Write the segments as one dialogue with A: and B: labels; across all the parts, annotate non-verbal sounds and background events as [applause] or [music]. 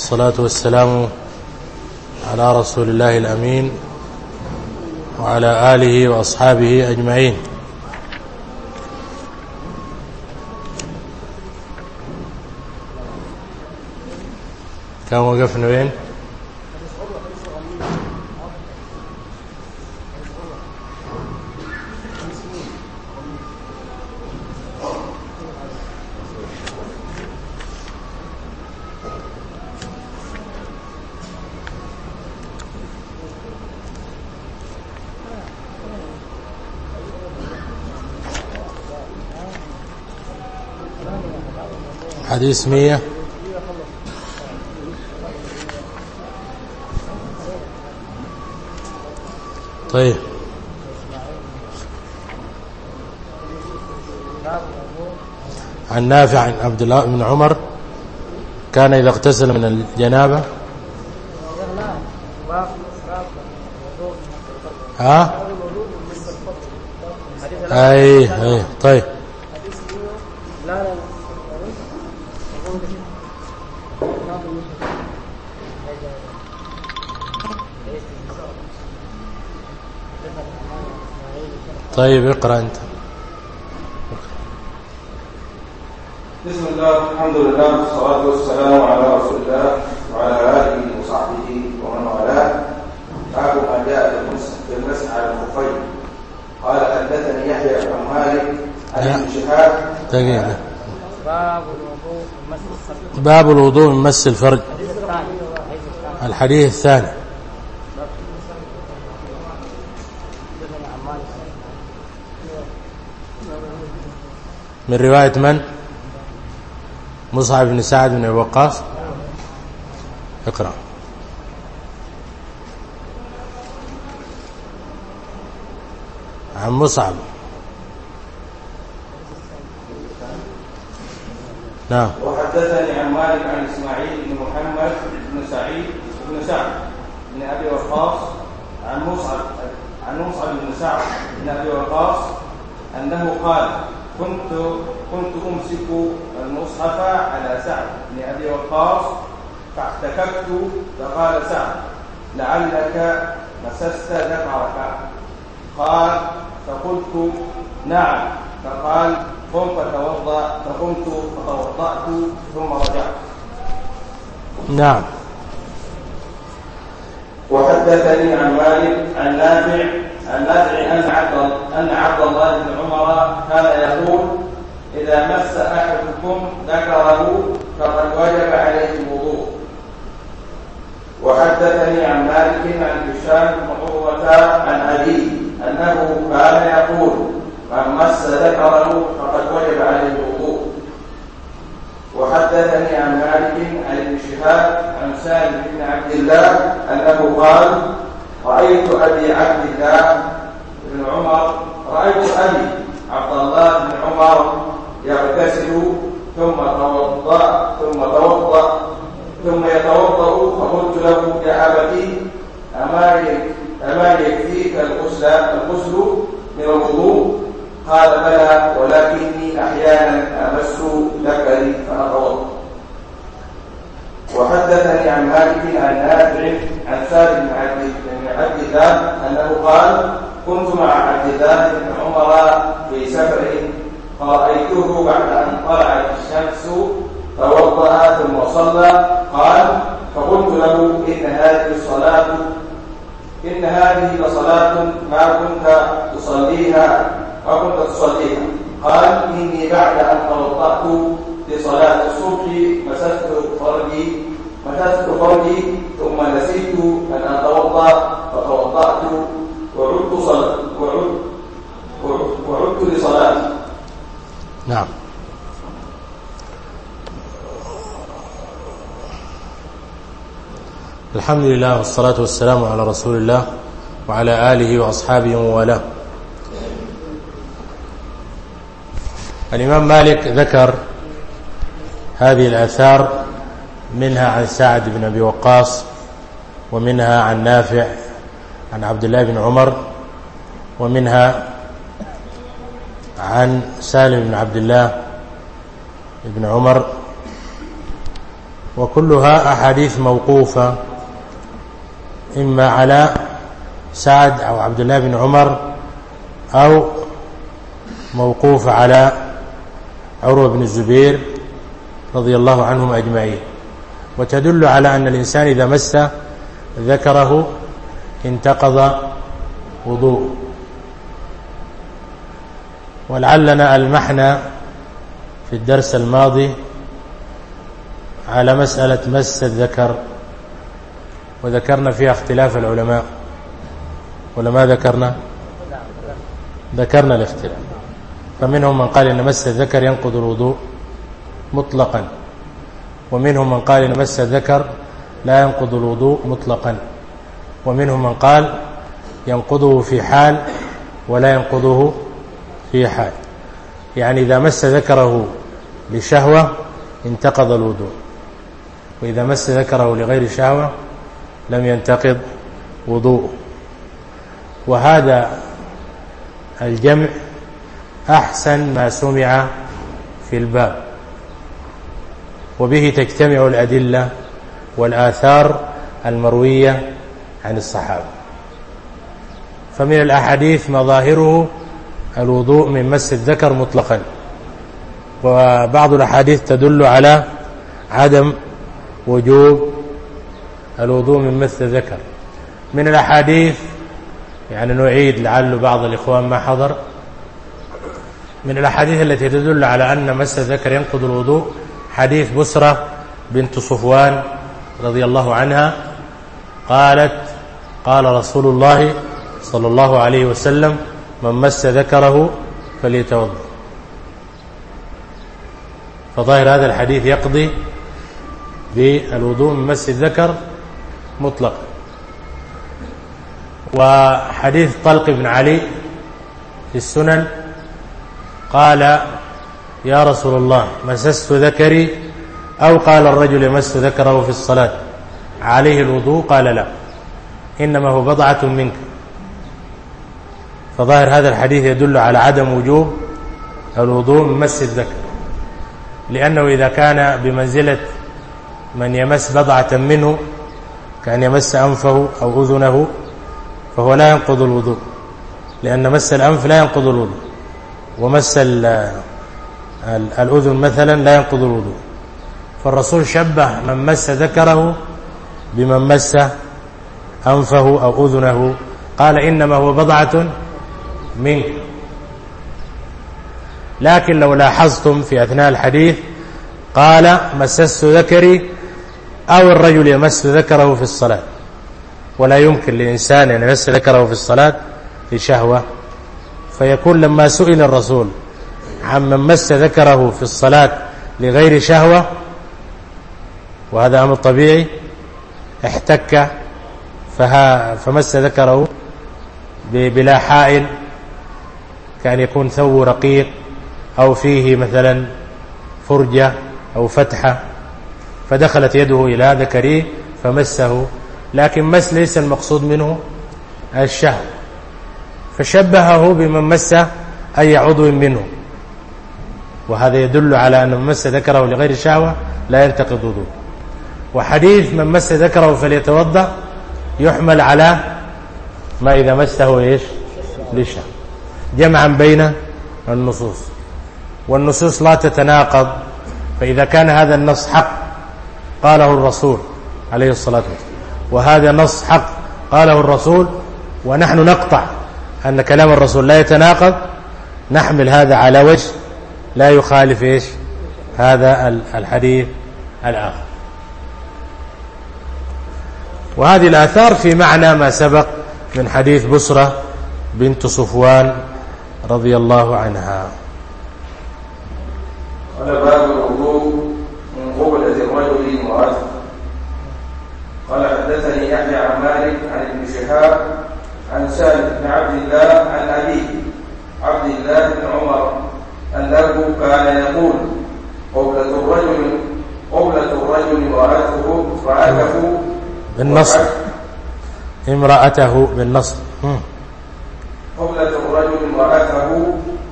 A: والصلاة والسلام على رسول الله الأمين وعلى آله وأصحابه أجمعين كان وقفنا وين؟ حدیث مية طيب عن نافع عن عبد الله بن عمر كان إذا اغتسل من الجنابة. ها؟ أي أي. طيب اقرأ أنت.
B: بسم الله الحمد لله والصلاة والسلام على رسول الله وعلى آله وصحبه ومن والاه. باب ما جاء بالمسح على الخفين. قال حدثني يحيى بن مالك عن ابن نعم. شهاب.
A: دقيقة.
C: باب الوضوء من مس الفرج.
A: باب الوضوء من مس الفرج.
C: الحديث الثاني.
A: من رواية من مصعب بن سعد بن وقاص. اقرأ. عن مصعب. نعم.
B: وحدثني عن مالك عن إسماعيل بن محمد بن سعيد بن سعد بن أبي وقاص. عن مصعب عن مصعب بن سعد بن أبي وقاص أنه قال كنت كنت أمسك المصحف على سعد بن أبي وقاص فاحتككت فقال سعد لعلك مسست ذكرك قال فقلت نعم. فقال قم فتوضا فقمت فتوضأت ثم رجعت.
A: نعم.
B: وحدثني عن مالك عن نافع النافع أن عبد أن عبد الله بن عمر كان يقول إذا مس أحدكم ذكره فقد وجب عليه الوضوء. وحدثني عن مالك عن هشام بن عروة عن ابي أنه كان يقول من مس ذكره فقد وجب عليه الوضوء. وحدثني عن مالك عن ابن شهاب عن سالم بن عبد الله أنه قال رأيت أبي عبد الله بن عمر رأيت أبي عبد الله بن عمر يغتسل ثم توضأ ثم توضأ ثم يتوضأ فقلت له يا أبتي أما أما يكفيك الغسل الغسل من الوضوء قال بلى ولكني أحيانا أمس ذكري فأتوضأ وحدثني عن مالك عن نافع عن سالم بن عبد الله أنه قال كنت مع عبد الله بن عمر في سفر فرأيته بعد أن طلعت الشمس توضا ثم صلى. قال فقلت له إن هذه الصلاة إن هذه لصلاة ما كنت تصليها ما كنت تصليها. قال إني بعد أن توضات لصلاة الصبح مسست فرجي مسست فرجي ثم نسيت أن أتوضأ فتوضأت وعدت صلاة وعدت وعدت لصلاتي
A: نعم۔ الحمد لله والصلاة والسلام على رسول الله وعلى آله وأصحابه وولاه الإمام مالك ذكر هذه الأثار منها عن سعد بن أبي وقاص ومنها عن نافع عن عبد الله بن عمر ومنها عن سالم بن عبد الله بن عمر. وكلها أحاديث موقوفة إما على سعد أو عبد الله بن عمر أو موقوف على عروة بن الزبير رضي الله عنهم أجمعين. وتدل على أن الإنسان إذا مس ذكره انتقض وضوء. ولعلنا ألمحنا في الدرس الماضي على مسألة مس الذكر. وذكرنا فيها اختلاف العلماء. ولا ما ذكرنا؟ ذكرنا الاختلاف. فمنهم من قال إن مس الذكر ينقض الوضوء. مطلقا. ومنهم من قال إن مس الذكر لا ينقض الوضوء مطلقا. ومنهم من قال ينقضه في حال ولا ينقضه في حال. يعني إذا مس ذكره لشهوة انتقض الوضوء. وإذا مس ذكره لغير شهوة لم ينتقض وضوء وهذا الجمع أحسن ما سمع في الباب. وبه تجتمع الأدلة والآثار المروية عن الصحابة. فمن الأحاديث مظاهره الوضوء من مس الذكر مطلقا. وبعض الأحاديث تدل على عدم وجوب الوضوء من مس الذكر. من الأحاديث يعني نعيد لعل بعض الإخوان ما حضر. من الأحاديث التي تدل على أن مس الذكر ينقض الوضوء حديث بسرة بنت صفوان رضي الله عنها قالت قال رسول الله صلى الله عليه وسلم من مس ذكره فليتوضأ. فظاهر هذا الحديث يقضي بالوضوء من مس الذكر مطلقا وحديث طلق بن علي في السنن قال يا رسول الله مسست ذكري أو قال الرجل يمس ذكره في الصلاة. عليه الوضوء؟ قال لا. إنما هو بضعة منك. فظاهر هذا الحديث يدل على عدم وجوب الوضوء من مس الذكر. لأنه إذا كان بمنزلة من يمس بضعة منه كأن يمس أنفه أو أذنه فهو لا ينقض الوضوء. لأن مس الأنف لا ينقض الوضوء. ومس الأذن مثلا لا ينقض الوضوء. فالرسول شبه من مس ذكره بمن مس أنفه أو أذنه. قال إنما هو بضعة منك. لكن لو لاحظتم في أثناء الحديث قال مسست ذكري أو الرجل يمس ذكره في الصلاة. ولا يمكن لإنسان أن يمس ذكره في الصلاة في شهوة. فيكون لما سئل الرسول عمن مس ذكره في الصلاة لغير شهوة وهذا أمر طبيعي احتك فمس ذكره بلا حائل كأن يكون ثو رقيق أو فيه مثلا فرجة أو فتحة فدخلت يده إلى ذكريه فمسه. لكن مس ليس المقصود منه الشهو فشبهه بمن مس أي عضو منه. وهذا يدل على أن من مس ذكره لغير شهوة لا يرتقي الوضوء وحديث من مس ذكره فليتوضأ يحمل على ما إذا مسه إيش؟ للشهوة. جمعا بين النصوص. والنصوص لا تتناقض فإذا كان هذا النص حق قاله الرسول عليه الصلاة والسلام. وهذا نص حق قاله الرسول ونحن نقطع أن كلام الرسول لا يتناقض نحمل هذا على وجه لا يخالف إيش؟ هذا الحديث الآخر. وهذه الآثار في معنى ما سبق من حديث بصرة بنت صفوان رضي الله عنها.
B: قال باب الوضوء من قبلة الرجل امرأته قال حدثني يحيى عن مالك عن ابن شهاب عن سالم بن عبد الله عن أبيه. أنه كان يقول قبلة الرجل قبلة الرجل امرأته فعاته
A: بالنصر. امرأته بالنصر.
B: قبلة الرجل امرأته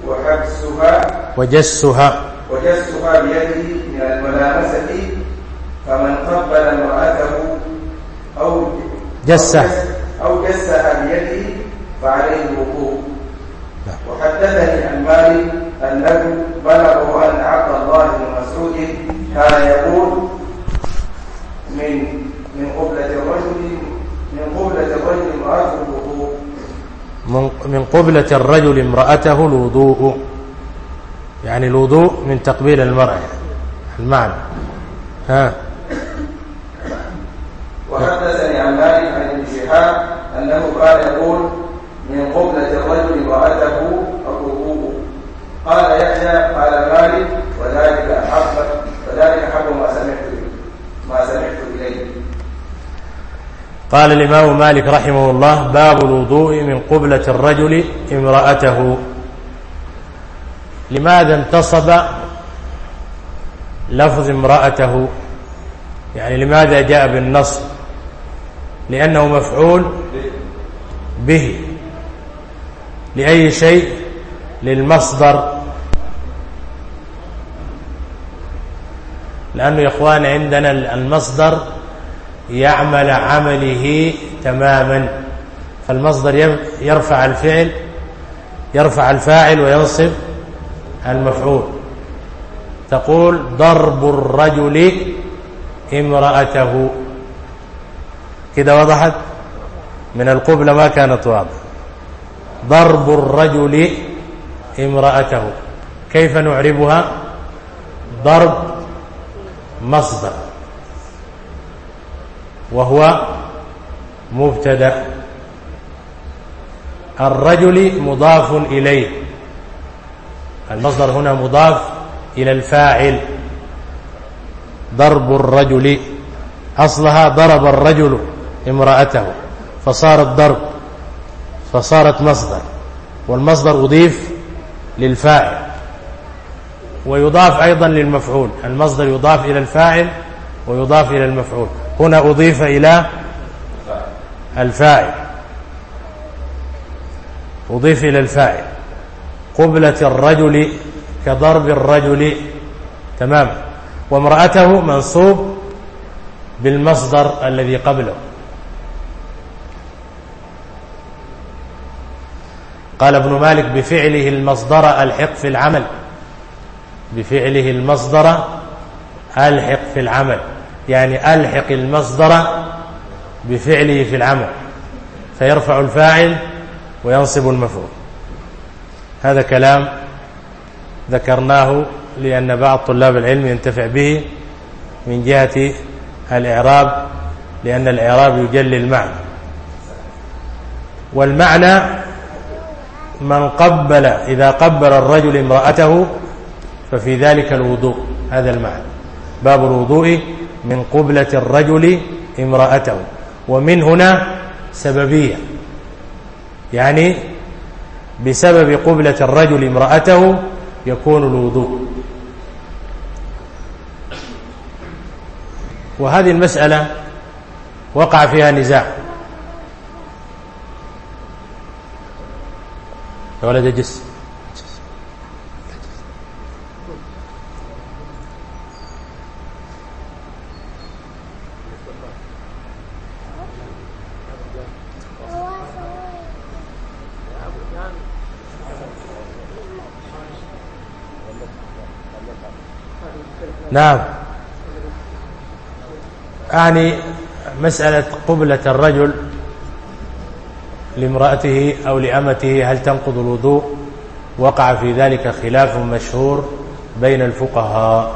B: وحبسها.
A: وجسها.
B: وجسها بيده من الملامسة فمن قبل امرأته أو
A: جسه
B: أو جسها بيده فعليه الوقوف.
A: نعم.
B: وحدثني عن مالك الذي بلغوا أن عبد الله بن مسعود كان يقول من من قبلة الرجل من قبلة الرجل امرأته الوضوء.
A: من قبلة الرجل امرأته الوضوء. يعني الوضوء من تقبيل المرأة يعني المعنى. ها؟
B: وحدثني عن مالك عن ابن شهاب أنه قال يقول من قبلة الرجل امرأته قال يحيى قال مالك وذلك احب وذلك احب ما سمعت ما سمعت إليه.
A: قال الإمام مالك رحمه الله باب الوضوء من قبلة الرجل امرأته. لماذا انتصب لفظ امرأته؟ يعني لماذا جاء بالنص لأنه مفعول به. لأي شيء؟ للمصدر. لأنه يا إخوان عندنا المصدر يعمل عمله تماما. فالمصدر يرفع الفعل يرفع الفاعل وينصب المفعول. تقول ضرب الرجل امرأته. كده وضحت؟ من القبلة ما كانت واضحة. ضرب الرجل امرأته. كيف نعربها؟ ضرب مصدر. وهو مبتدا. الرجل مضاف إليه. المصدر هنا مضاف إلى الفاعل. ضرب الرجل. أصلها ضرب الرجل امرأته. فصار الضرب. فصارت مصدر. والمصدر أضيف للفاعل. ويضاف أيضا للمفعول. المصدر يضاف إلى الفاعل ويضاف إلى المفعول. هنا أضيف إلى الفاعل. أضيف إلى الفاعل. قبلة الرجل كضرب الرجل. تمام. وامرأته منصوب بالمصدر الذي قبله. قال ابن مالك بفعله المصدر الحق في العمل. بفعله المصدر ألحق في العمل. يعني ألحق المصدر بفعله في العمل. فيرفع الفاعل وينصب المفعول. هذا كلام ذكرناه لأن بعض طلاب العلم ينتفع به من جهة الإعراب لأن الإعراب يجلي المعنى. والمعنى من قبل إذا قبل الرجل امرأته ففي ذلك الوضوء هذا المعنى. باب الوضوء من قبلة الرجل امرأته. ومن هنا سببية. يعني بسبب قبلة الرجل امرأته يكون الوضوء. وهذه المسألة وقع فيها نزاع. يا ولد الجسم نعم. يعني مسألة قبلة الرجل لامرأته أو لأمته هل تنقض الوضوء؟ وقع في ذلك خلاف مشهور بين الفقهاء.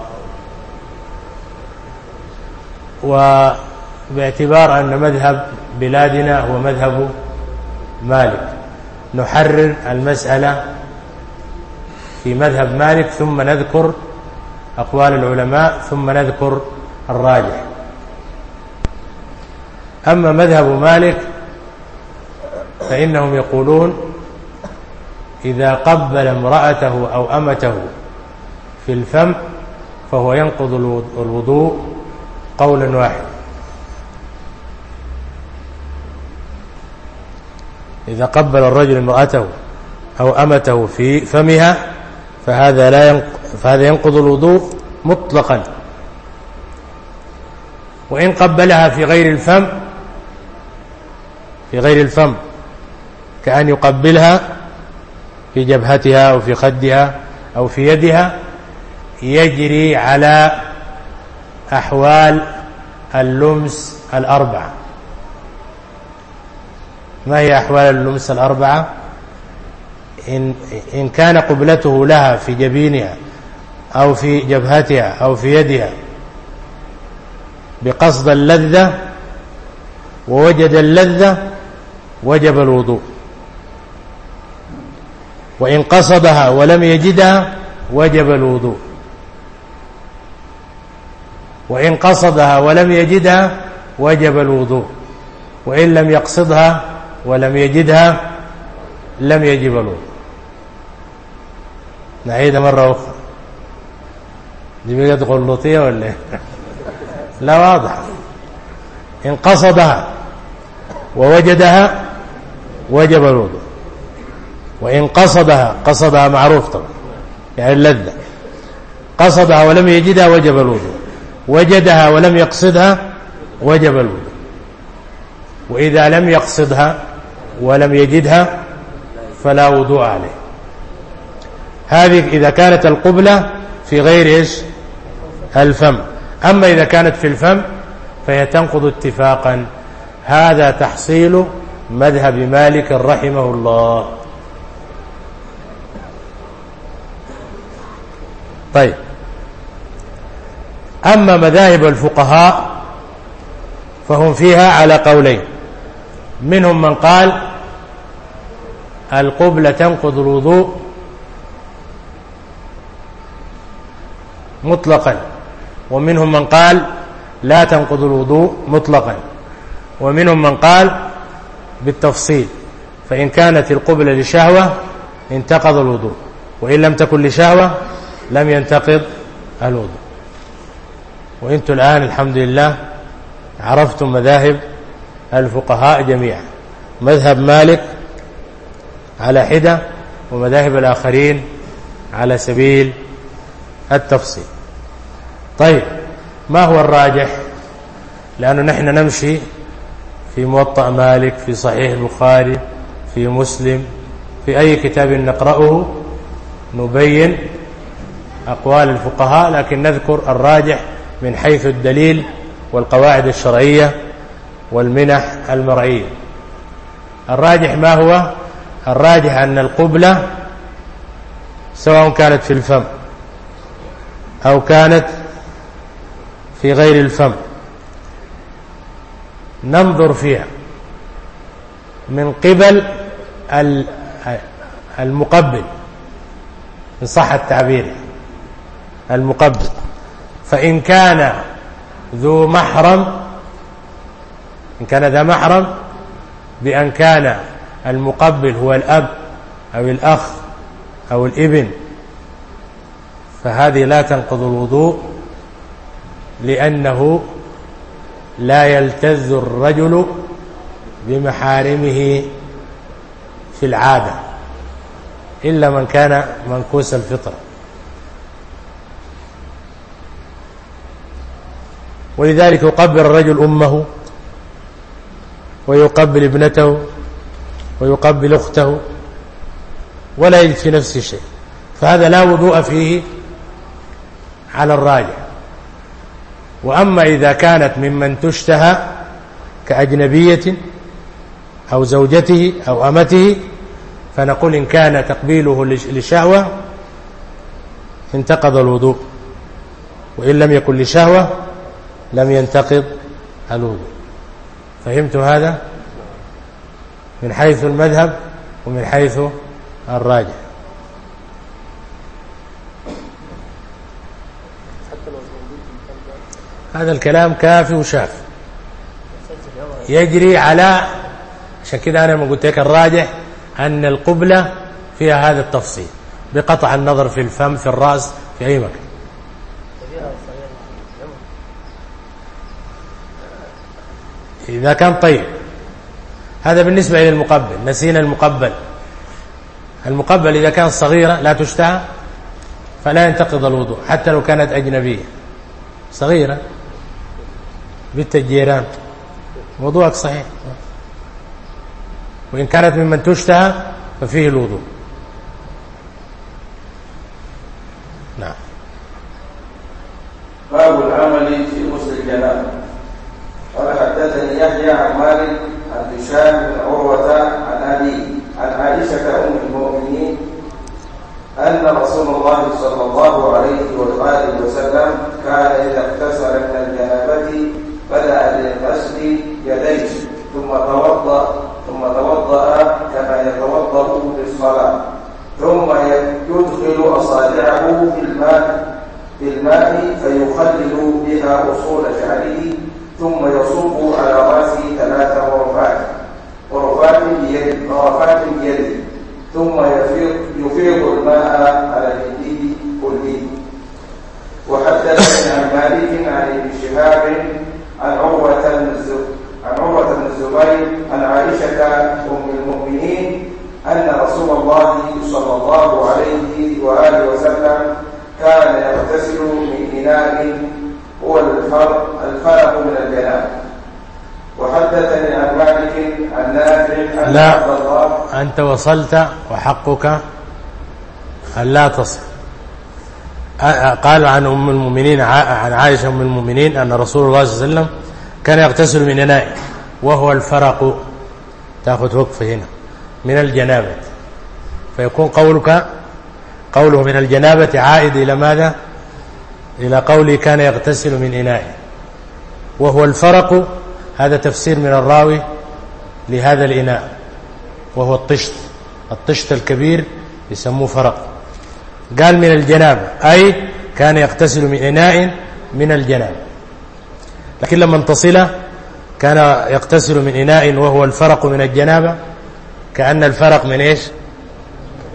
A: وباعتبار أن مذهب بلادنا هو مذهب مالك. نحرر المسألة في مذهب مالك ثم نذكر أقوال العلماء ثم نذكر الراجح. أما مذهب مالك فإنهم يقولون إذا قبل امرأته أو أمته في الفم فهو ينقض الوضوء قولا واحد إذا قبل الرجل امرأته أو أمته في فمها فهذا لا ينقض. فهذا ينقض الوضوء مطلقا. وإن قبلها في غير الفم في غير الفم كأن يقبلها في جبهتها أو في خدها أو في يدها يجري على أحوال اللمس الأربعة. ما هي أحوال اللمس الأربعة؟ إن, إن كان قبلته لها في جبينها أو في جبهتها أو في يدها بقصد اللذة ووجد اللذة وجب الوضوء. وإن قصدها ولم يجدها وجب الوضوء. وإن قصدها ولم يجدها وجب الوضوء. وإن لم يقصدها ولم يجدها لم يجب الوضوء. نعيد مرة أخرى. دماغك غلطية ولا؟ لا واضح. إن قصدها ووجدها وجب الوضوء. وإن قصدها قصدها معروف طبعا يعني اللذة قصدها ولم يجدها وجب الوضوء. وجدها ولم يقصدها وجب الوضوء. وإذا لم يقصدها ولم يجدها فلا وضوء عليه. هذه إذا كانت القبلة في غير إيش؟ الفم. أما إذا كانت في الفم فهي تنقض اتفاقا. هذا تحصيل مذهب مالك رحمه الله. طيب. أما مذاهب الفقهاء فهم فيها على قولين. منهم من قال القبلة تنقض الوضوء مطلقا. ومنهم من قال لا تنقض الوضوء مطلقا. ومنهم من قال بالتفصيل فإن كانت القبلة لشهوة انتقض الوضوء وإن لم تكن لشهوة لم ينتقض الوضوء. وإنتم الآن الحمد لله عرفتم مذاهب الفقهاء جميعا. مذهب مالك على حدة ومذاهب الآخرين على سبيل التفصيل. طيب ما هو الراجح؟ لأنه نحن نمشي في موطأ مالك في صحيح البخاري في مسلم في أي كتاب نقرأه نبين أقوال الفقهاء لكن نذكر الراجح من حيث الدليل والقواعد الشرعية والمنح المرعية الراجح ما هو؟ الراجح أن القبلة سواء كانت في الفم أو كانت في غير الفم. ننظر فيها. من قبل المقبل. إن صح التعبير. المقبل. فإن كان ذو محرم إن كان ذا محرم بأن كان المقبل هو الأب أو الأخ أو الإبن فهذه لا تنقض الوضوء. لأنه لا يلتز الرجل بمحارمه في العادة إلا من كان منكوس الفطرة. ولذلك يقبل الرجل أمه ويقبل ابنته ويقبل أخته ولا يجد في نفسه شيء. فهذا لا وضوء فيه على الراجل وأما إذا كانت ممن تشتهى كأجنبية أو زوجته أو أمته فنقول إن كان تقبيله لشهوة انتقض الوضوء وإن لم يكن لشهوة لم ينتقض الوضوء. فهمت هذا؟ من حيث المذهب ومن حيث الراجح. هذا الكلام كافي وشاف. يجري على عشان أنا ما قلت لك الراجح أن القبلة فيها هذا التفصيل. بقطع النظر في الفم في الرأس في أي مكان. إذا كان طيب. هذا بالنسبة إلى المقبل. نسينا المقبل. المقبل إذا كان صغيرة لا تشتهى فلا ينتقض الوضوء حتى لو كانت أجنبية. صغيرة. بالتجيران وضوءك صحيح. وإن كانت ممن تشتهى ففيه الوضوء. نعم.
B: باب العمل في غسل الجنان قال حدثني يحيى عن مالك عن هشام بن عروة عن أبي عن عائشة أم المؤمنين أن رسول الله صلى الله عليه وآله وسلم كان إذا اغتسل من الجنابة بدأ بالغسل يديه ثم توضأ ثم توضأ كما يتوضأ للصلاة. ثم يدخل أصابعه في الماء في الماء فيخلل بها أصول شعره ثم يصب على رأسه ثلاث غرفات. غرفات بيد غرفات بيده ثم يفيض يفيض الماء على يديه كله. وحدثني عن مالك عن ابن شهاب عن عروة عن عروة بن الزبير عن عائشة أم المؤمنين أن رسول الله صلى الله عليه وآله وسلم كان يغتسل من إناء هو الفرق الفرق من الجناب. وحدثني عن مالك عن نافع
A: لا. أنت وصلت وحقك أن لا تصل. قال عن أم المؤمنين عن عائشة أم المؤمنين أن رسول الله صلى الله عليه وسلم كان يغتسل من إناء وهو الفرق تأخذ وقف هنا من الجنابة. فيكون قولك قوله من الجنابة عائد إلى ماذا؟ إلى قوله كان يغتسل من إناء. وهو الفرق هذا تفسير من الراوي لهذا الإناء وهو الطشت. الطشت الكبير يسموه فرق. قال من الجنابة أي كان يغتسل من إناء من الجنابة لكن لما انتصله كان يغتسل من إناء وهو الفرق من الجنابة. كأن الفرق من إيش؟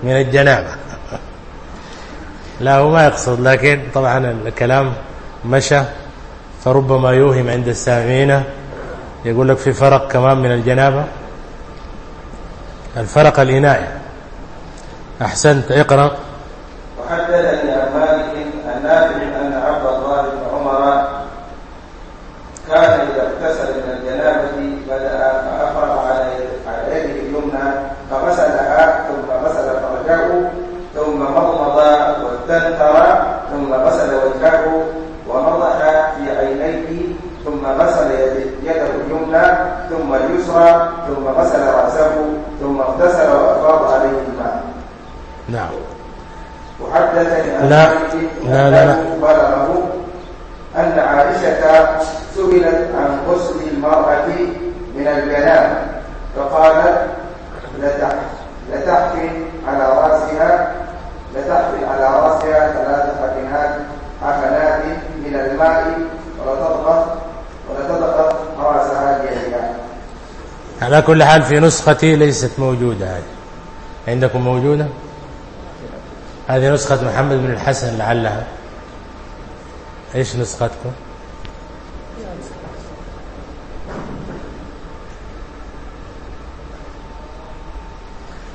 A: من الجنابة. [laughs] لا هو ما يقصد لكن طبعا الكلام مشى. فربما يوهم عند السامعين يقول لك في فرق كمان من الجنابة. الفرق الإناء. أحسنت اقرأ.
B: وحدثني عن مالك النافع أن عبد الله بن عمر كان إذا اغتسل من الجنابة بدأ فافرغ على يده اليمنى فغسلها ثم غسل فرجه ثم مضمض واستنكر ثم غسل وجهه ومضح في عينيه ثم غسل يده اليمنى ثم اليسرى ثم غسل رأسه ثم اغتسل وأفاض عليه الماء.
A: نعم. لا لا لا, لا.
B: أخبره أن عائشة سئلت عن غسل المرأة من الجنابة فقالت لتحفن على رأسها لتحفن على رأسها ثلاث حفنات حفنات من الماء ولتضغط ولتضغط رأسها بيدها
A: على كل حال في نسختي ليست موجودة هذه عندكم موجودة؟ هذه نسخة محمد بن الحسن لعلها. إيش نسختكم؟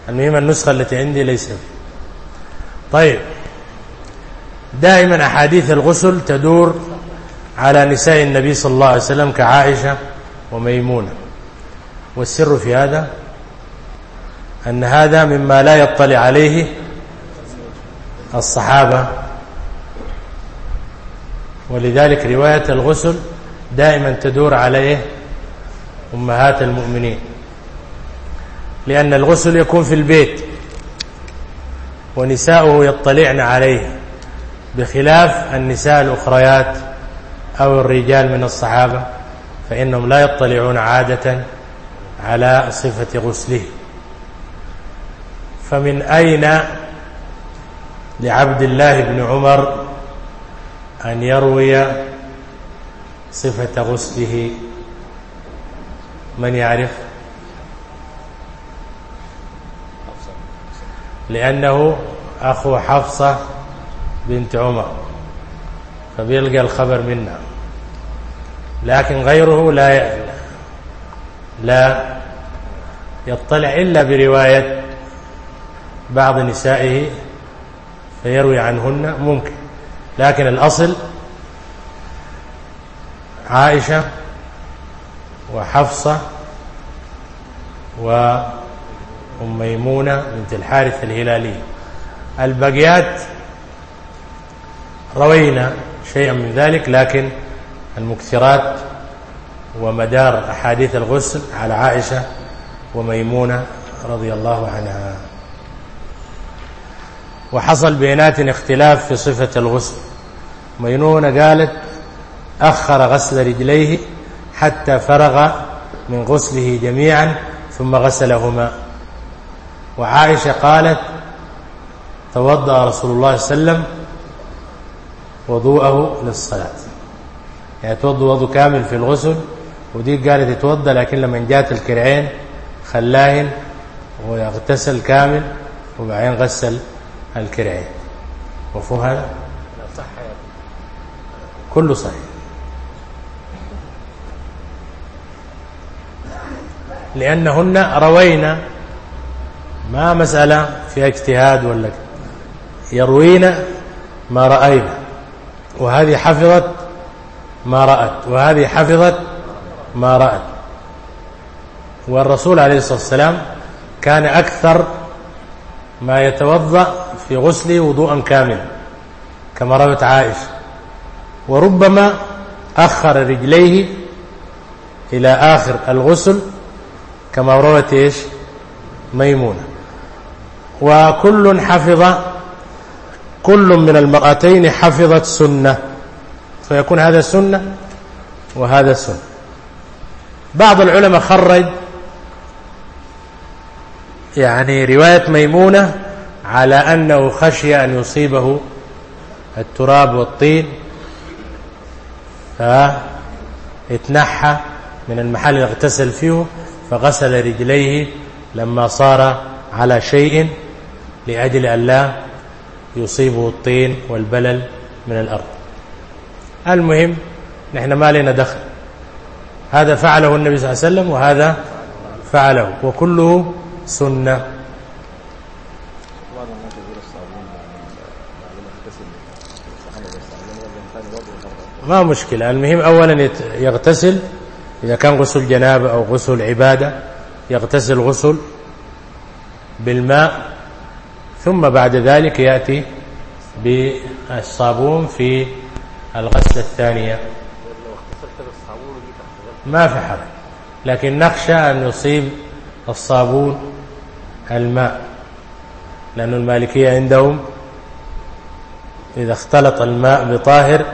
A: المهم النسخة التي عندي ليس طيب. دائما أحاديث الغسل تدور على نساء النبي صلى الله عليه وسلم كعائشة وميمونة. والسر في هذا أن هذا مما لا يطلع عليه الصحابة. ولذلك رواية الغسل دائما تدور عليه أمهات المؤمنين. لأن الغسل يكون في البيت ونساؤه يطلعن عليه بخلاف النساء الأخريات أو الرجال من الصحابة فإنهم لا يطلعون عادة على صفة غسله. فمن أين لعبد الله بن عمر أن يروي صفة غسله. من يعرف؟ لأنه أخو حفصة بنت عمر فبيلقى الخبر منا لكن غيره لا لا يطلع إلا برواية بعض نسائه فيروي عنهن ممكن لكن الأصل عائشة وحفصة وأم ميمونة بنت الحارث الهلالية البقيات روينا شيئا من ذلك لكن المكثرات ومدار أحاديث الغسل على عائشة وميمونة رضي الله عنها. وحصل بينات اختلاف في صفة الغسل. مينونة قالت أخر غسل رجليه حتى فرغ من غسله جميعا ثم غسلهما. وعائشة قالت توضأ رسول الله صلى الله عليه وسلم وضوءه للصلاة. يعني توضع وضوء كامل في الغسل ودي قالت يتوضأ لكن لما جات الكرعين خلاهن ويغتسل كامل وبعدين غسل الكرعي مفهوم
C: كل
A: كله صحيح. لأنهن روينا ما مسألة فيها اجتهاد ولا يروينا ما رأينا. وهذه حفظت ما رأت. وهذه حفظت ما رأت. والرسول عليه الصلاة والسلام كان أكثر ما يتوضأ في غسله وضوءا كاملا كما روت عائشة. وربما أخر رجليه إلى آخر الغسل كما روت إيش؟ ميمونة. وكل حفظ كل من المرأتين حفظت سنة. فيكون هذا سنة وهذا سنة. بعض العلماء خرج يعني رواية ميمونة على أنه خشي أن يصيبه التراب والطين فاتنحى من المحل اللي اغتسل فيه فغسل رجليه لما صار على شيء لأجل أن لا يصيبه الطين والبلل من الأرض. المهم نحن ما لنا دخل. هذا فعله النبي صلى الله عليه وسلم وهذا فعله وكله سنة. ما مشكلة. المهم أولا يغتسل. إذا كان غسل جنابة أو غسل عبادة يغتسل غسل بالماء. ثم بعد ذلك يأتي بالصابون في الغسلة الثانية. ما في حرج. لكن نخشى أن يصيب الصابون الماء. لأن المالكية عندهم إذا اختلط الماء بطاهر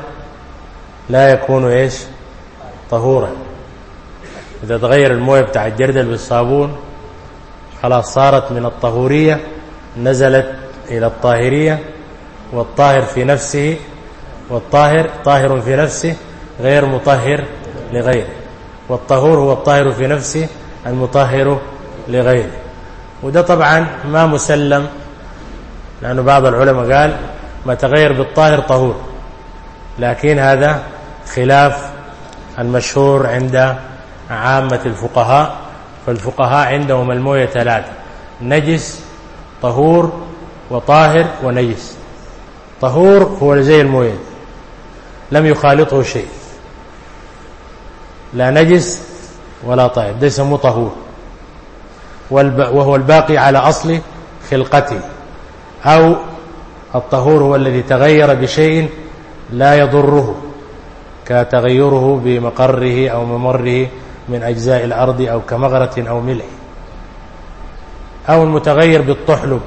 A: لا يكون إيش؟ طهورا. إذا تغير الموية بتاع الجردل بالصابون خلاص صارت من الطهورية نزلت إلى الطاهرية والطاهر في نفسه والطاهر طاهر في نفسه غير مطهر لغيره. والطهور هو الطاهر في نفسه المطهر لغيره. وده طبعا ما مسلم لأنه بعض العلماء قال ما تغير بالطاهر طهور. لكن هذا خلاف المشهور عند عامة الفقهاء فالفقهاء عندهم الموية ثلاثة نجس طهور وطاهر ونجس. طهور هو زي الموية لم يخالطه شيء. لا نجس ولا طاهر ده سمو طهور. وهو الباقي على أصل خلقته. أو الطهور هو الذي تغير بشيء لا يضره. كتغيره بمقره أو ممره من أجزاء الأرض أو كمغرة أو ملح. أو المتغير بالطحلب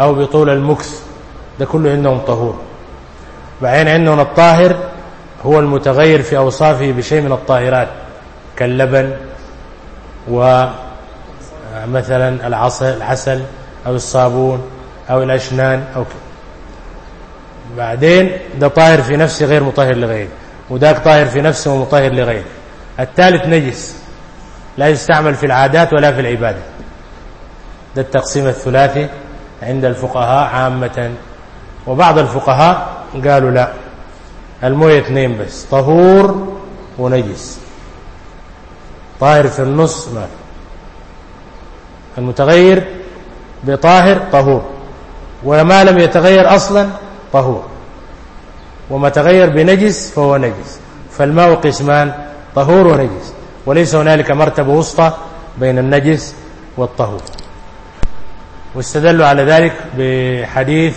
A: أو بطول المكس. ده كله عندهم طهور. بعدين عندهم الطاهر هو المتغير في أوصافه بشيء من الطاهرات كاللبن ومثلا آه، العسل أو الصابون أو الأشنان أو بعدين ده طاهر في نفسه غير مطهر لغيره. وذاك طاهر في نفسه ومطهر لغيره. الثالث نجس. لا يستعمل في العادات ولا في العبادة. ده التقسيم الثلاثي عند الفقهاء عامة. وبعض الفقهاء قالوا لا. الموية اثنين بس. طهور ونجس. طاهر في النص ما المتغير بطاهر طهور. وما لم يتغير أصلا طهور. ومتغير بنجس فهو نجس. فالماء قسمان طهور ونجس. وليس هنالك مرتبة وسطى بين النجس والطهور. واستدلوا على ذلك بحديث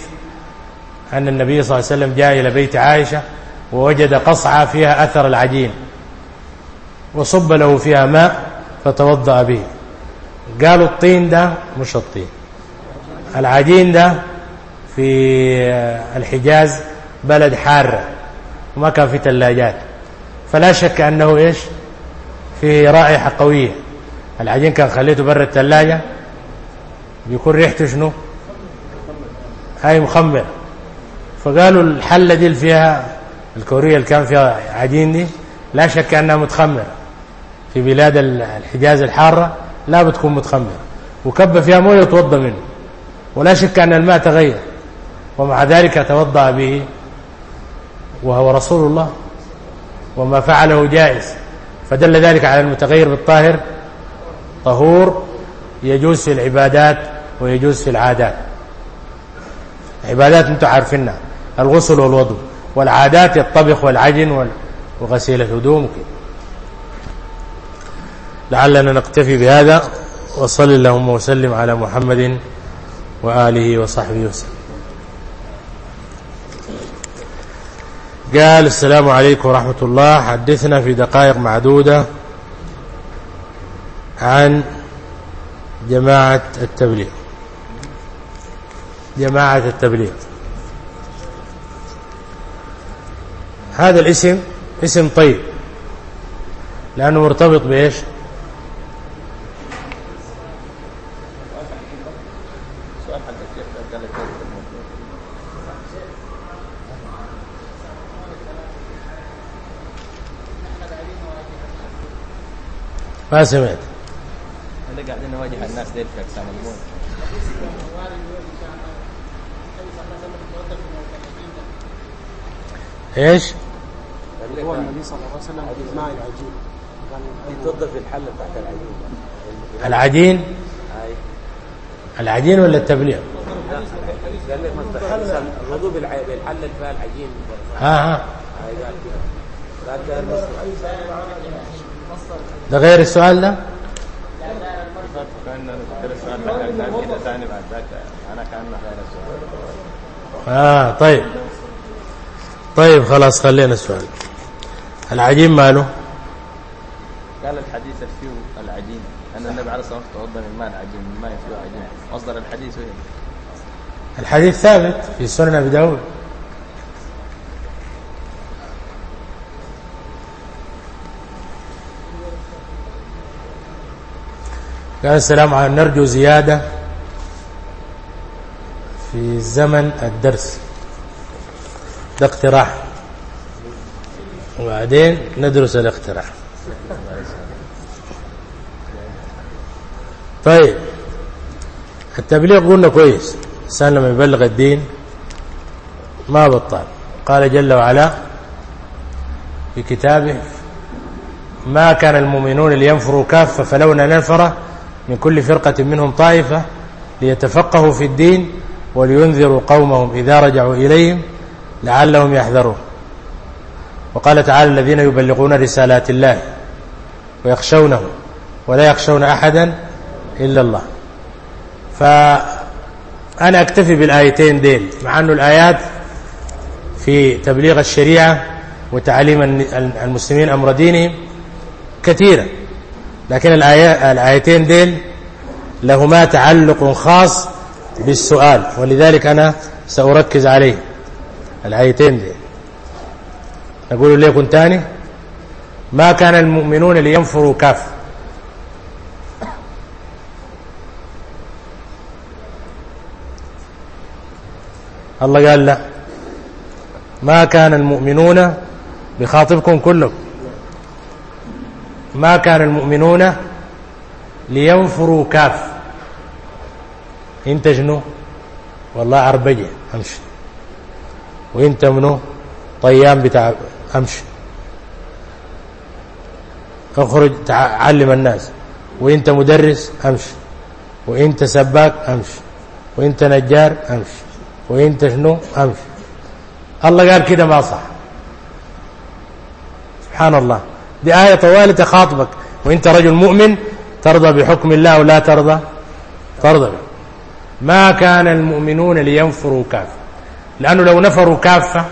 A: أن النبي صلى الله عليه وسلم جاء إلى بيت عائشة ووجد قصعة فيها أثر العجين. وصب له فيها ماء فتوضأ به. قالوا الطين ده مش الطين. العجين ده في الحجاز بلد حارة وما كان في ثلاجات فلا شك أنه إيش؟ في رائحة قوية. العجين كان خليته برا الثلاجة بيكون ريحته شنو؟ هاي مخمر. فقالوا الحلة دي اللي فيها الكورية اللي كان فيها عجين دي لا شك أنها متخمرة. في بلاد الحجاز الحارة لا بتكون متخمرة. وكب فيها موية وتوضى منه. ولا شك أن الماء تغير. ومع ذلك توضأ به. وهو رسول الله وما فعله جائز فدل ذلك على المتغير بالطاهر طهور يجوز في العبادات ويجوز في العادات. عبادات أنتم عارفينها الغسل والوضوء والعادات الطبخ والعجن وغسيل الهدوم لعلنا نقتفي بهذا وصل اللهم وسلم على محمد وآله وصحبه وسلم. قال السلام عليكم ورحمة الله. حدثنا في دقائق معدودة عن جماعة التبليغ. جماعة التبليغ. هذا الاسم اسم طيب لأنه مرتبط بإيش؟ ما سمعت
D: إحنا قاعدين نواجه الناس ديل في اجسام الموت
A: إيش؟
E: هو النبي صلى الله عليه وسلم
D: بماء العجين الحله
A: العجين اي ولا التبليغ؟
D: قال لك خذوه بالحله اللي فيها العجين
A: ها ها
D: ده
A: غير السؤال ده آه طيب طيب خلاص خلينا السؤال. العجين ماله؟
D: قال الحديث فيه العجين. أن النبي عليه الصلاة والسلام توضأ من ماء العجين من ماء فيه عجين مصدر الحديث وين إيه؟
A: الحديث ثابت في سنن أبي داود. قال السلام على نرجو زيادة في زمن الدرس. ده اقتراح. وبعدين ندرس الاقتراح. طيب. التبليغ قلنا كويس. الإنسان لما يبلغ الدين ما بطال قال جل وعلا في كتابه ما كان المؤمنون لينفروا كافة فلولا نفرة من كل فرقة منهم طائفة ليتفقهوا في الدين ولينذروا قومهم إذا رجعوا إليهم لعلهم يحذرون. وقال تعالى الذين يبلغون رسالات الله ويخشونه ولا يخشون أحدا إلا الله. فأنا أكتفي بالآيتين دين مع أن الآيات في تبليغ الشريعة وتعليم المسلمين أمر دينهم كثيرة. لكن الآية الآيتين دين لهما تعلق خاص بالسؤال ولذلك أنا سأركز عليه. الآيتين دين نقول لكم تاني؟ ما كان المؤمنون لينفروا كاف. الله قال لا. ما كان المؤمنون بخاطبكم كلكم. ما كان المؤمنون لينفروا كاف. انت شنو؟ والله عربية أمشي. وإنت منو؟ طيام بتاع أمشي. اخرج علم الناس. وإنت مدرس أمشي. وإنت سباك أمشي. وإنت نجار أمشي. وإنت شنو؟ أمشي. الله قال كده ما صح. سبحان الله. دي آية طوالة تخاطبك وانت رجل مؤمن ترضى بحكم الله ولا ترضى ترضى به. ما كان المؤمنون لينفروا كافة. لأنه لو نفروا كافة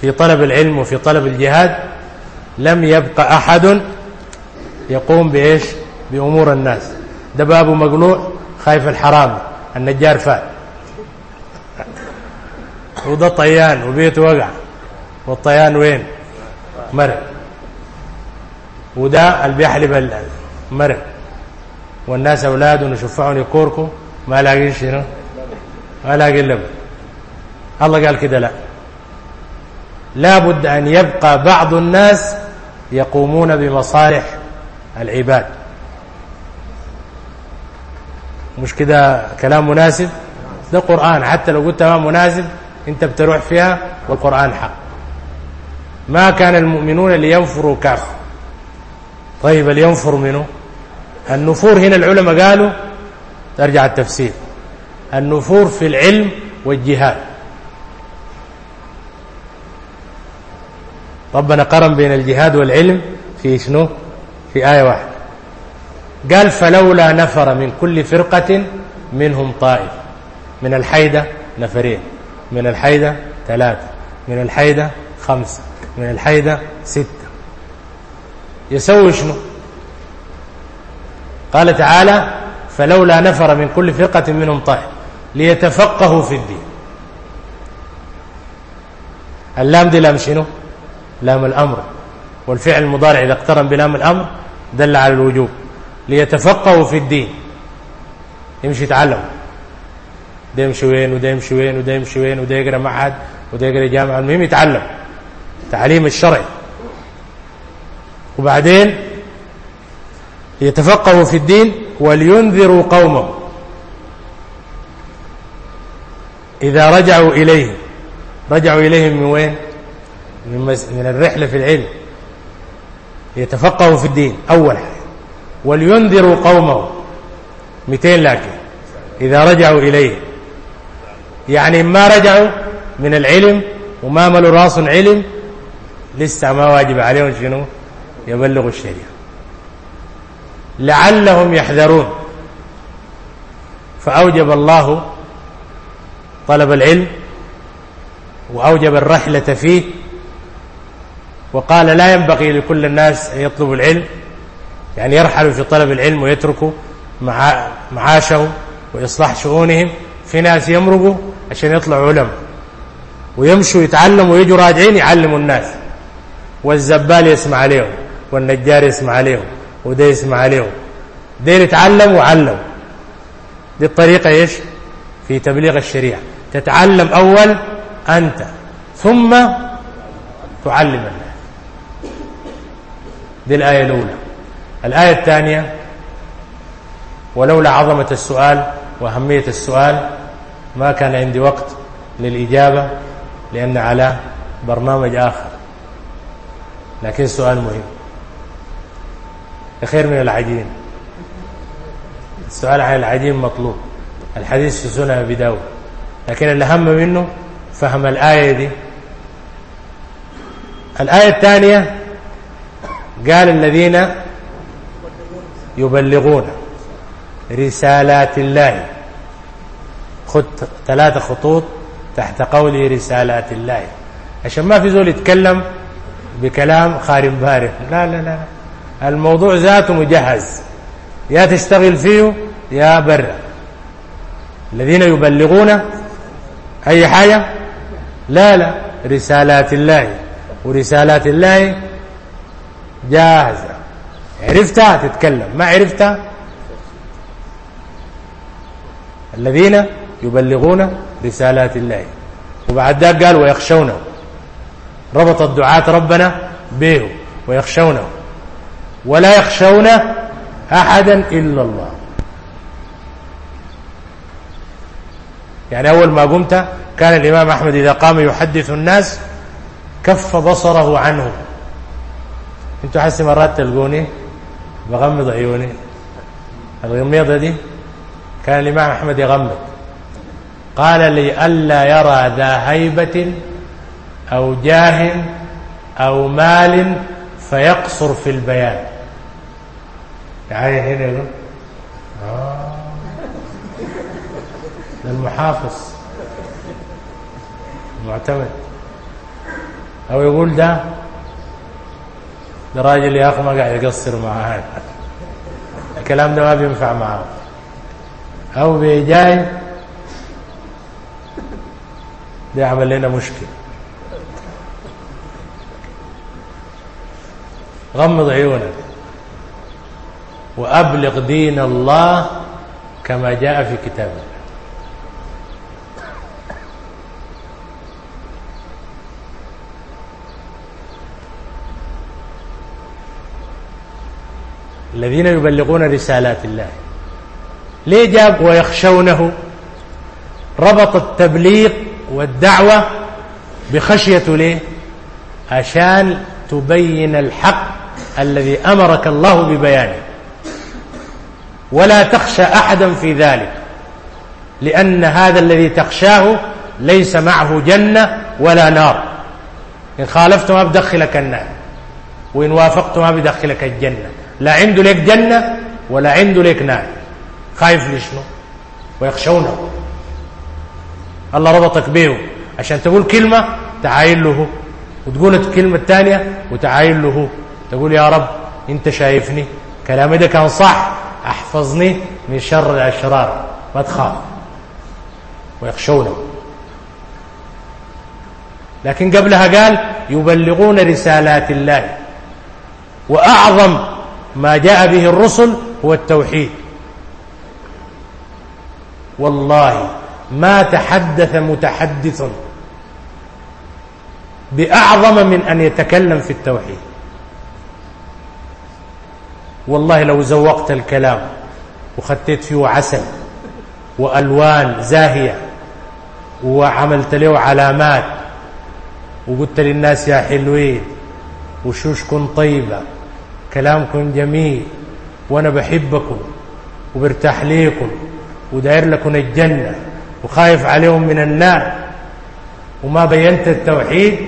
A: في طلب العلم وفي طلب الجهاد لم يبقى أحد يقوم بإيش؟ بأمور الناس. دباب مقلوع خايف الحرام. النجار فات وده طيان وبيته وقع. والطيان وين؟ مرق. وده اللي بيحلب المرق والناس أولاد نشفعوا لكوركم ما لاقين شنو ما لاقين لبن الله قال كده لا. لابد أن يبقى بعض الناس يقومون بمصالح العباد. مش كده كلام مناسب؟ ده قرآن. حتى لو قلت ما مناسب أنت بتروح فيها والقرآن حق. ما كان المؤمنون لينفروا كافة. طيب لينفر منه النفور هنا العلماء قالوا ترجع التفسير. النفور في العلم والجهاد. ربنا قرن بين الجهاد والعلم في شنو؟ في آية واحدة. قال فلولا نفر من كل فرقة منهم طائف. من الحيدة نفرين من الحيدة ثلاثة من الحيدة خمسة من الحيدة ستة. يسوي شنو قال تعالى فلولا نفر من كل فرقة منهم طائف ليتفقهوا في الدين. اللام دي لام شنو؟ لام الأمر. والفعل المضارع إذا اقترن بلام الأمر دل على الوجوب. ليتفقهوا في الدين. يمشي يتعلم. ده يمشي وين وده يمشي وين وده يمشي وين وده يقرأ معهد وده يقرأ جامعة. المهم يتعلم. تعليم الشرعي. وبعدين يتفقهوا في الدين ولينذروا قومهم. إذا رجعوا إليه رجعوا إليهم من وين؟ من الرحلة في العلم. يتفقهوا في الدين أول حاجة. ولينذروا قومهم. 200 لكن. إذا رجعوا إليه. يعني ما رجعوا من العلم وما ملوا رأس علم لسه ما واجب عليهم شنو؟ يبلغ الشريعة. لعلهم يحذرون. فأوجب الله طلب العلم وأوجب الرحلة فيه وقال لا ينبغي لكل الناس أن يطلبوا العلم يعني يرحلوا في طلب العلم ويتركوا معاشهم وإصلاح شؤونهم. في ناس يمرقوا عشان يطلعوا علم ويمشوا يتعلموا ويجوا راجعين يعلموا الناس والزبال يسمع عليهم. والنجار يسمع عليهم وده يسمع عليهم ده يتعلم وعلم. دي الطريقة إيش؟ في تبليغ الشريعة. تتعلم أول أنت ثم تعلم الناس. دي الآية الأولى. الآية الثانية ولولا عظمة السؤال وأهمية السؤال ما كان عندي وقت للإجابة لأن على برنامج آخر. لكن سؤال مهم. خير من العجين. السؤال عن العجين مطلوب. الحديث في سنة أبي داود. لكن الأهم منه فهم الآية دي. الآية الثانية قال الذين يبلغون رسالات الله. خد ثلاثة خطوط تحت قولي رسالات الله. عشان ما في زول يتكلم بكلام خارم بارف لا لا لا. الموضوع ذاته مجهز. يا تشتغل فيه يا برا الذين يبلغون أي حاجة؟ لا لا. رسالات الله. ورسالات الله جاهزة. عرفتها تتكلم. ما عرفتها؟ الذين يبلغون رسالات الله. وبعد ذلك قال ويخشونه. ربط الدعاة ربنا به ويخشونه. ولا يخشون أحدا إلا الله. يعني أول ما قمت كان الإمام أحمد إذا قام يحدث الناس كف بصره عنه. أنتوا حسي مرات تلقوني بغمض عيوني. الغميضة دي كان الإمام أحمد يغمض. قال لي ألا يرى ذا هيبة أو جاه أو مال فيقصر في البيان. تعالى هنا يقول آه. للمحافظ. المعتمد. أو يقول ده ده راجل يا أخو ما قاعد يقصر معاه الكلام ده ما بينفع معه. أو بيجاي ده لنا مشكلة. غمض عيونك وأبلغ دين الله كما جاء في كتاب الله. الذين يبلغون رسالات الله. ليه جاب ويخشونه؟ ربط التبليغ والدعوة بخشية ليه؟ عشان تبين الحق الذي أمرك الله ببيانه. ولا تخشى أحدا في ذلك. لأن هذا الذي تخشاه ليس معه جنة ولا نار. إن خالفتها بدخلك النار. وإن وافقتها بدخلك الجنة. لا عنده لك جنة ولا عنده لك نار. خايف لشنو ويخشونه. الله ربطك به عشان تقول كلمة تعايل له. وتقول الكلمة الثانية وتعايل له. تقول يا رب أنت شايفني. كلامي ده كان صح. أحفظني من شر الأشرار ما تخاف. ويخشونه. لكن قبلها قال يبلغون رسالات الله. وأعظم ما جاء به الرسل هو التوحيد. والله ما تحدث متحدث بأعظم من أن يتكلم في التوحيد. والله لو زوقت الكلام وخطيت فيه عسل وألوان زاهية وعملت له علامات وقلت للناس يا حلوين وشوشكم طيبة كلامكم جميل وأنا بحبكم وبرتاح ليكم وداير لكم الجنة وخايف عليهم من النار وما بينت التوحيد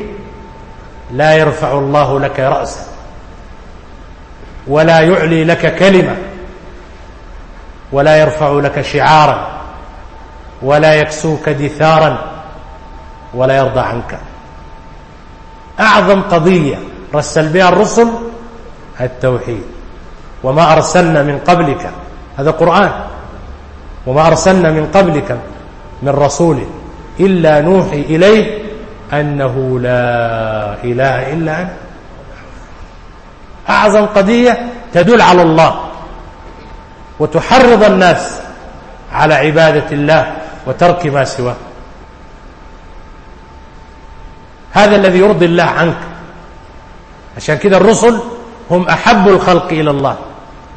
A: لا يرفع الله لك رأسك ولا يعلي لك كلمة ولا يرفع لك شعارا ولا يكسوك دثارا ولا يرضى عنك. أعظم قضية رسل بها الرسل التوحيد. وما أرسلنا من قبلك. هذا قرآن. وما أرسلنا من قبلك من رسول إلا نوحي إليه أنه لا إله إلا أنت. أعظم قضية تدل على الله وتحرض الناس على عبادة الله وترك ما سواه. هذا الذي يرضي الله عنك. عشان كده الرسل هم أحب الخلق إلى الله.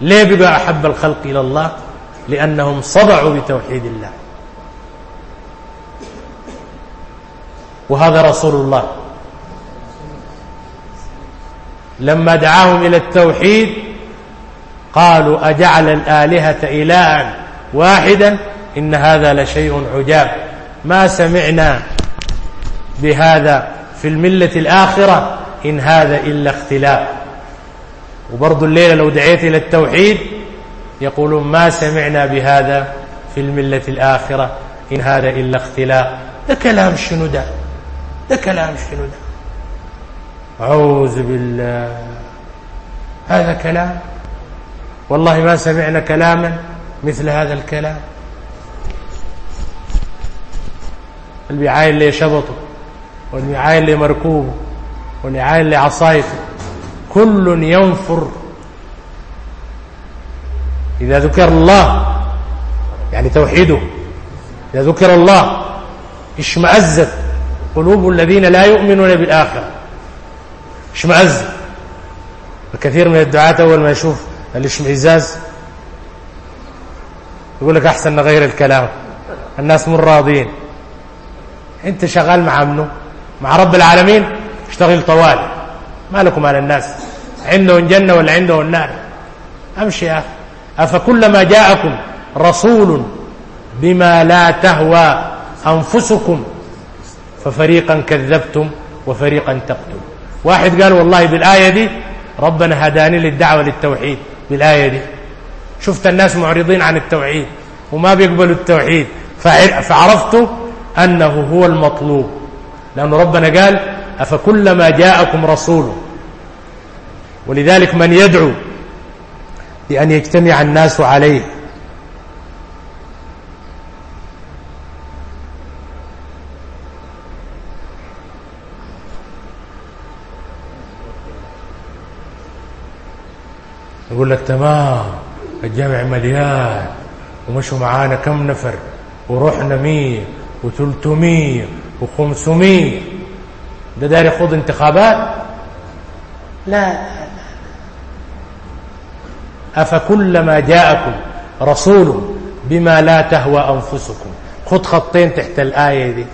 A: ليه بقى أحب الخلق إلى الله؟ لأنهم صدعوا بتوحيد الله. وهذا رسول الله. لما دعاهم إلى التوحيد قالوا أجعل الآلهة إلها واحدا إن هذا لشيء عجاب. ما سمعنا بهذا في الملة الآخرة إن هذا إلا اختلاف. وبرضو الليلة لو دعيت إلى التوحيد يقولون ما سمعنا بهذا في الملة الآخرة إن هذا إلا اختلاف. ده كلام شنو ده؟ ده كلام شنو ده؟ أعوذ بالله. هذا كلام. والله ما سمعنا كلاما مثل هذا الكلام. اللي شبطه واللي اللي مركوبه والبعاية اللي عصايته. كل ينفر. إذا ذكر الله يعني توحيده. إذا ذكر الله اشمأزت قلوب الذين لا يؤمنون بالآخرة. شمعز. الكثير من الدعاة أول ما يشوف الاشمئزاز يقول لك أحسن نغير الكلام. الناس مو راضيين. أنت شغال مع منه مع رب العالمين؟ اشتغل طوال. ما لكم على الناس. عنده الجنة ولا عنده النار. أمشي يا أخي. أفكلما جاءكم رسول بما لا تهوى أنفسكم ففريقا كذبتم وفريقا تقتلون. واحد قال والله بالآية دي ربنا هداني للدعوة للتوحيد. بالآية دي. شفت الناس معرضين عن التوحيد وما بيقبلوا التوحيد. فعرفت أنه هو المطلوب. لأن ربنا قال أفكلما جاءكم رسول. ولذلك من يدعو بأن يجتمع الناس عليه. يقول لك تمام الجامع مليان ومشوا معانا كم نفر ورحنا مية وثلثمية وخمسمية. ده داري خوض انتخابات؟ لا أفكلما جاءكم رسول بما لا تهوى أنفسكم. خد خطين تحت الآية دي.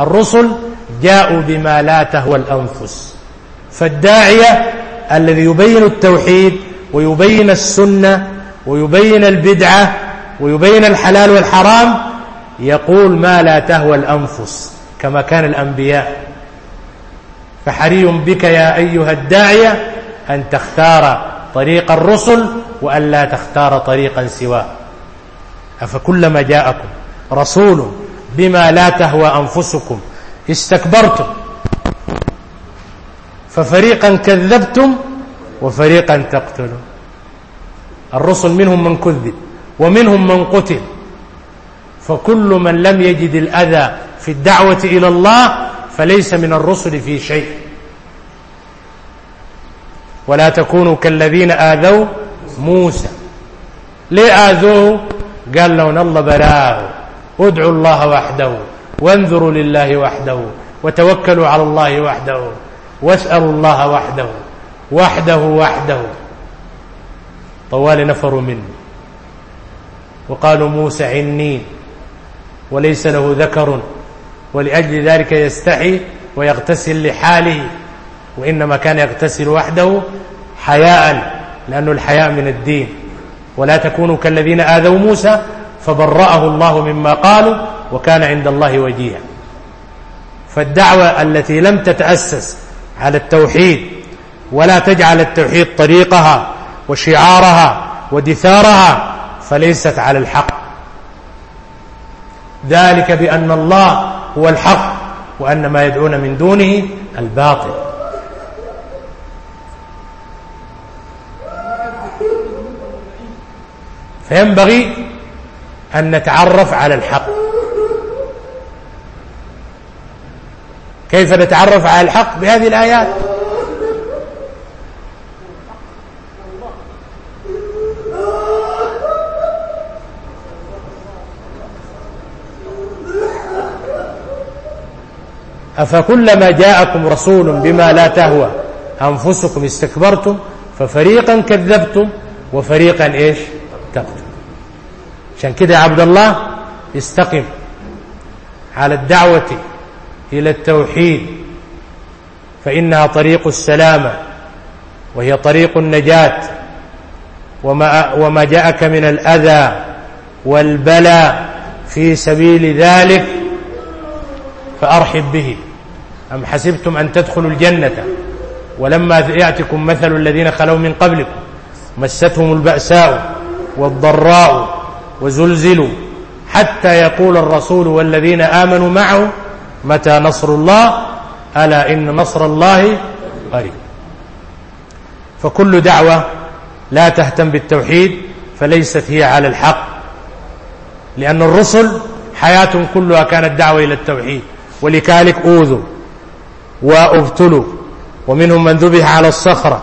A: الرسل جاءوا بما لا تهوى الأنفس. فالداعية الذي يبين التوحيد ويبين السنة ويبين البدعة ويبين الحلال والحرام يقول ما لا تهوى الأنفس كما كان الأنبياء فحري بك يا أيها الداعية أن تختار طريق الرسل وأن لا تختار طريقا سواه أفكلما جاءكم رسول بما لا تهوى أنفسكم استكبرتم ففريقا كذبتم وفريقا تقتلوا. الرسل منهم من كذب ومنهم من قتل. فكل من لم يجد الأذى في الدعوة إلى الله فليس من الرسل في شيء. ولا تكونوا كالذين آذوا موسى. ليه آذوه؟ قال لهم الله بلاغ. ادعوا الله وحده. وانذروا لله وحده. وتوكلوا على الله وحده. واسألوا الله وحده. وحده وحده. طوال نفر منه. وقالوا موسى عنين وليس له ذكر. ولأجل ذلك يستحي ويغتسل لحاله. وإنما كان يغتسل وحده حياء لأن الحياء من الدين. ولا تكونوا كالذين آذوا موسى فبرأه الله مما قالوا وكان عند الله وجيها. فالدعوة التي لم تتأسس على التوحيد ولا تجعل التوحيد طريقها وشعارها ودثارها فليست على الحق. ذلك بأن الله هو الحق وأن ما يدعون من دونه الباطل. فينبغي أن نتعرف على الحق. كيف نتعرف على الحق؟ بهذه الآيات. أفكلما جاءكم رسول بما لا تهوى أنفسكم استكبرتم ففريقا كذبتم وفريقا إيش؟ تقتل عشان كده يا عبد الله استقم على الدعوة إلى التوحيد فإنها طريق السلامة وهي طريق النجاة وما, وما جاءك من الأذى والبلاء في سبيل ذلك فأرحب به. أم حسبتم أن تدخلوا الجنة ولما يأتكم مثل الذين خلوا من قبلكم مستهم البأساء والضراء وزلزلوا حتى يقول الرسول والذين آمنوا معه متى نصر الله؟ ألا إن نصر الله قريب فكل دعوة لا تهتم بالتوحيد فليست هي على الحق. لأن الرسل حياة كلها كانت دعوة إلى التوحيد. ولكالك أوذوا وأبتلوا ومنهم من ذبح على الصخرة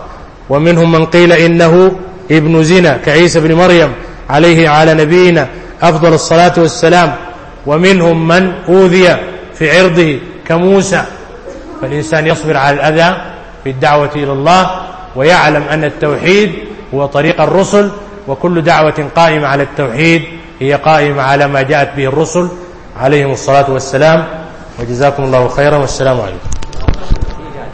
A: ومنهم من قيل إنه ابن زنا كعيسى بن مريم عليه على نبينا أفضل الصلاة والسلام ومنهم من أوذي في عرضه كموسى فالإنسان يصبر على الأذى في الدعوة إلى الله ويعلم أن التوحيد هو طريق الرسل وكل دعوة قائمة على التوحيد هي قائمة على ما جاءت به الرسل عليهم الصلاة والسلام وجزاكم الله خيرا والسلام عليكم